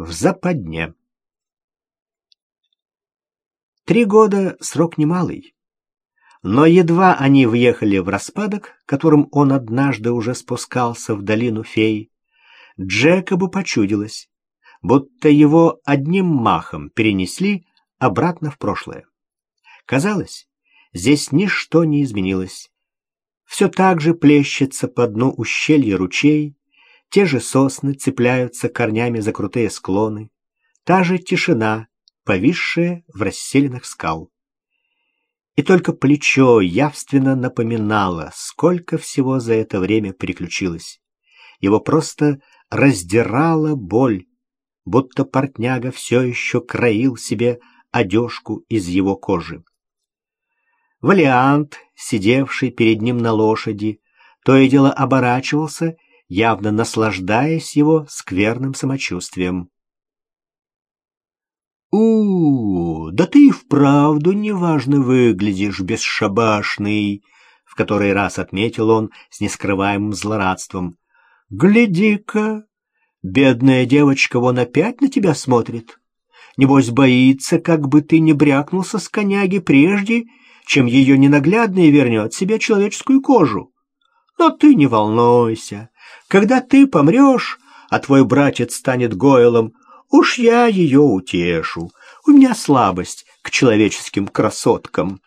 в западне. Три года — срок немалый. Но едва они въехали в распадок, которым он однажды уже спускался в долину фей, Джекобу почудилось, будто его одним махом перенесли обратно в прошлое. Казалось, здесь ничто не изменилось. Все так же плещется по дну ущелья ручей, те же сосны цепляются корнями за крутые склоны, та же тишина, повисшая в расселенных скал. И только плечо явственно напоминало, сколько всего за это время приключилось. Его просто раздирала боль, будто портняга все еще краил себе одежку из его кожи. Валиант, сидевший перед ним на лошади, то и дело оборачивался, явно наслаждаясь его скверным самочувствием. у, да ты и вправду неважно выглядишь, бесшабашный!» В который раз отметил он с нескрываемым злорадством. «Гляди-ка, бедная девочка вон опять на тебя смотрит. Небось боится, как бы ты не брякнулся с коняги прежде, чем ее ненаглядный вернет себе человеческую кожу. Но ты не волнуйся. Когда ты помрешь, а твой братец станет Гойлом, уж я ее утешу. У меня слабость к человеческим красоткам.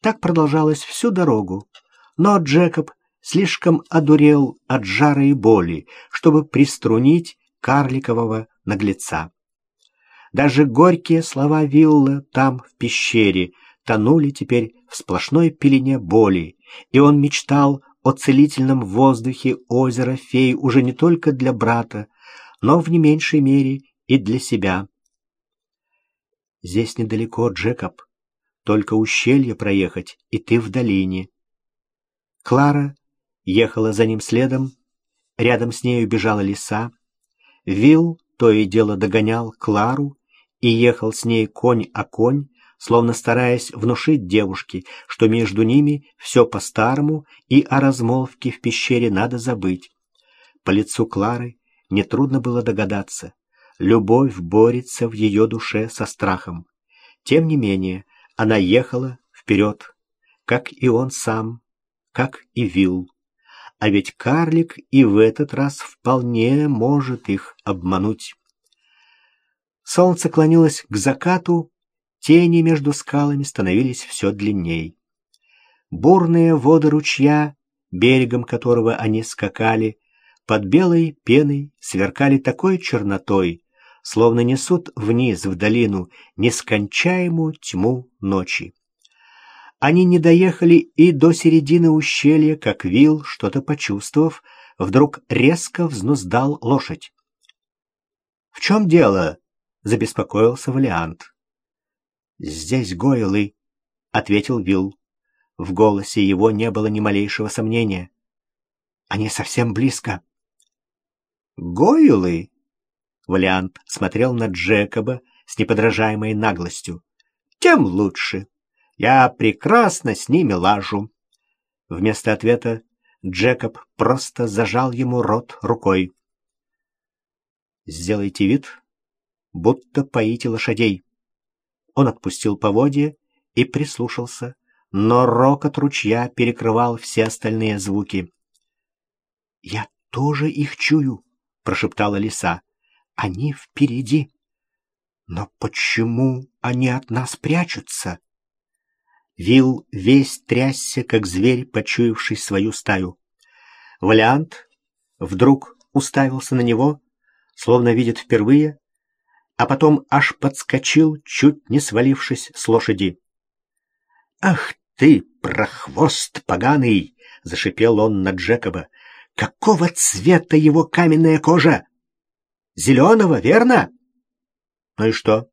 Так продолжалось всю дорогу. Но Джекоб слишком одурел от жара и боли, чтобы приструнить карликового наглеца. Даже горькие слова Вилла там, в пещере, тонули теперь в сплошной пелене боли, и он мечтал о целительном воздухе озера фей уже не только для брата, но в не меньшей мере и для себя. Здесь недалеко, Джекоб. Только ущелье проехать, и ты в долине. Клара ехала за ним следом, рядом с нею бежала лиса. Вил то и дело догонял Клару и ехал с ней конь о конь, словно стараясь внушить девушке, что между ними все по-старому и о размолвке в пещере надо забыть. По лицу Клары нетрудно было догадаться. Любовь борется в ее душе со страхом. Тем не менее, она ехала вперед, как и он сам, как и Вилл. А ведь карлик и в этот раз вполне может их обмануть. Солнце клонилось к закату, Тени между скалами становились все длинней. Бурные воды ручья, берегом которого они скакали, под белой пеной сверкали такой чернотой, словно несут вниз в долину нескончаемую тьму ночи. Они не доехали и до середины ущелья, как Вил, что-то почувствовав, вдруг резко взнуздал лошадь. — В чем дело? — забеспокоился Валиант. «Здесь Гойлы», — ответил Вилл. В голосе его не было ни малейшего сомнения. «Они совсем близко». «Гойлы?» Валиант смотрел на Джекоба с неподражаемой наглостью. «Тем лучше. Я прекрасно с ними лажу». Вместо ответа Джекоб просто зажал ему рот рукой. «Сделайте вид, будто поите лошадей», он отпустил поводья и прислушался, но рокот ручья перекрывал все остальные звуки. «Я тоже их чую», — прошептала лиса. «Они впереди». «Но почему они от нас прячутся?» Вил весь трясся, как зверь, почуявший свою стаю. Валиант вдруг уставился на него, словно видит впервые, а потом аж подскочил, чуть не свалившись с лошади. «Ах ты, прохвост поганый!» — зашипел он на Джекоба. «Какого цвета его каменная кожа? Зеленого, верно?» «Ну и что?»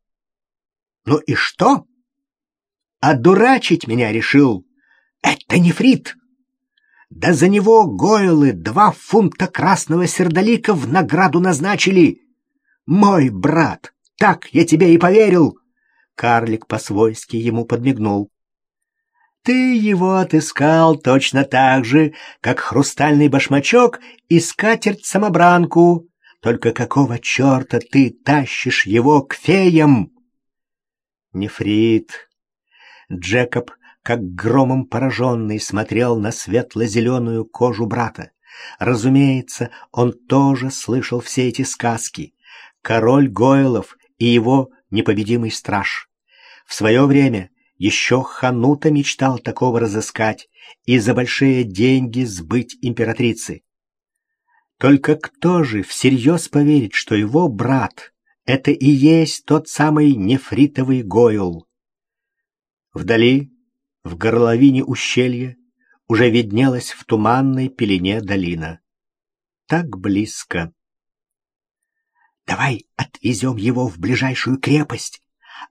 «Ну и что?» «Одурачить меня решил! Это нефрит!» Да за него Гойлы два фунта красного сердолика в награду назначили. «Мой брат! Так я тебе и поверил!» Карлик по-свойски ему подмигнул. «Ты его отыскал точно так же, как хрустальный башмачок и скатерть-самобранку, Только какого черта ты тащишь его к феям? Нефрит. Джекоб, как громом пораженный, смотрел на светло-зеленую кожу брата. Разумеется, он тоже слышал все эти сказки. Король Гойлов и его непобедимый страж. В свое время еще Ханута мечтал такого разыскать и за большие деньги сбыть императрицы. Только кто же всерьез поверит, что его брат — это и есть тот самый нефритовый Гойл? Вдали, в горловине ущелья, уже виднелась в туманной пелене долина. Так близко. «Давай отвезем его в ближайшую крепость,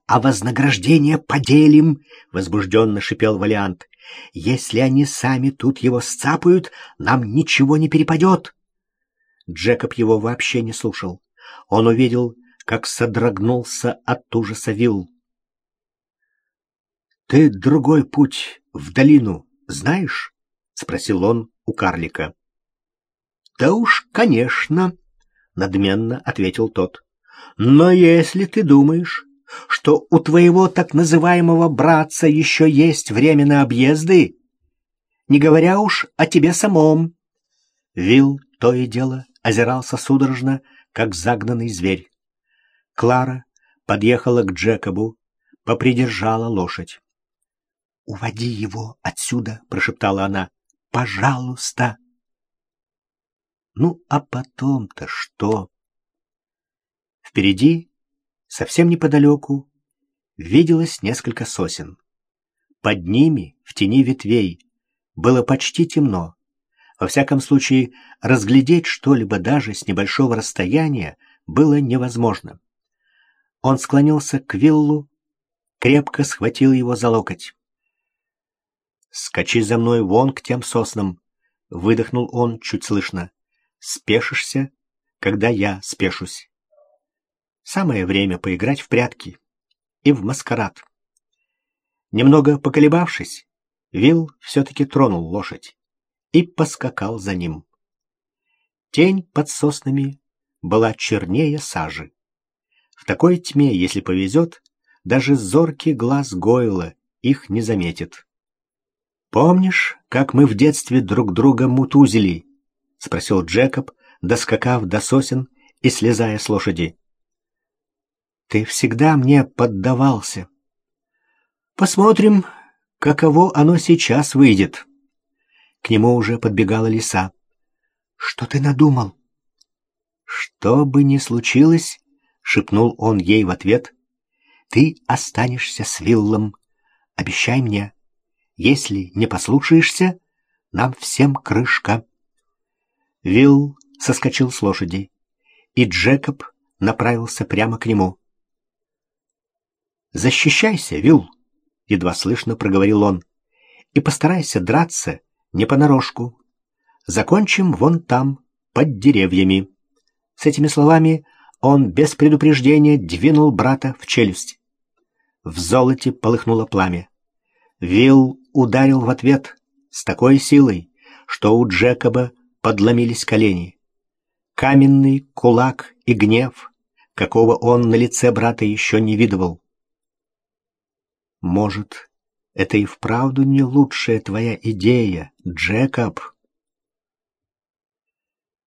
а вознаграждение поделим», — возбужденно шипел Валиант. «Если они сами тут его сцапают, нам ничего не перепадет». Джекоб его вообще не слушал. Он увидел, как содрогнулся от ужаса Вилл. «Ты другой путь в долину знаешь?» — спросил он у карлика. «Да уж, конечно», — надменно ответил тот. «Но если ты думаешь, что у твоего так называемого братца еще есть время на объезды, не говоря уж о тебе самом...» Вил то и дело озирался судорожно, как загнанный зверь. Клара подъехала к Джекобу, попридержала лошадь. «Уводи его отсюда!» — прошептала она. «Пожалуйста!» «Ну, а потом-то что?» Впереди, совсем неподалеку, виделось несколько сосен. Под ними, в тени ветвей, было почти темно. Во всяком случае, разглядеть что-либо даже с небольшого расстояния было невозможно. Он склонился к Виллу, крепко схватил его за локоть. «Скачи за мной вон к тем соснам», — выдохнул он чуть слышно. «Спешишься, когда я спешусь». Самое время поиграть в прятки и в маскарад. Немного поколебавшись, Вилл все-таки тронул лошадь и поскакал за ним. Тень под соснами была чернее сажи. В такой тьме, если повезет, даже зоркий глаз Гойла их не заметит. «Помнишь, как мы в детстве друг друга мутузили?» — спросил Джекоб, доскакав до сосен и слезая с лошади. «Ты всегда мне поддавался. Посмотрим, каково оно сейчас выйдет». К нему уже подбегала лиса. «Что ты надумал?» «Что бы ни случилось», — шепнул он ей в ответ, — «ты останешься с Виллом. Обещай мне. Если не послушаешься, нам всем крышка». Вилл соскочил с лошади, и Джекоб направился прямо к нему. «Защищайся, Вилл!» — едва слышно проговорил он. «И постарайся драться не понарошку. Закончим вон там, под деревьями. С этими словами он без предупреждения двинул брата в челюсть. В золоте полыхнуло пламя. Вилл ударил в ответ с такой силой, что у Джекоба подломились колени. Каменный кулак и гнев, какого он на лице брата еще не видывал. Может, это и вправду не лучшая твоя идея, Джекоб.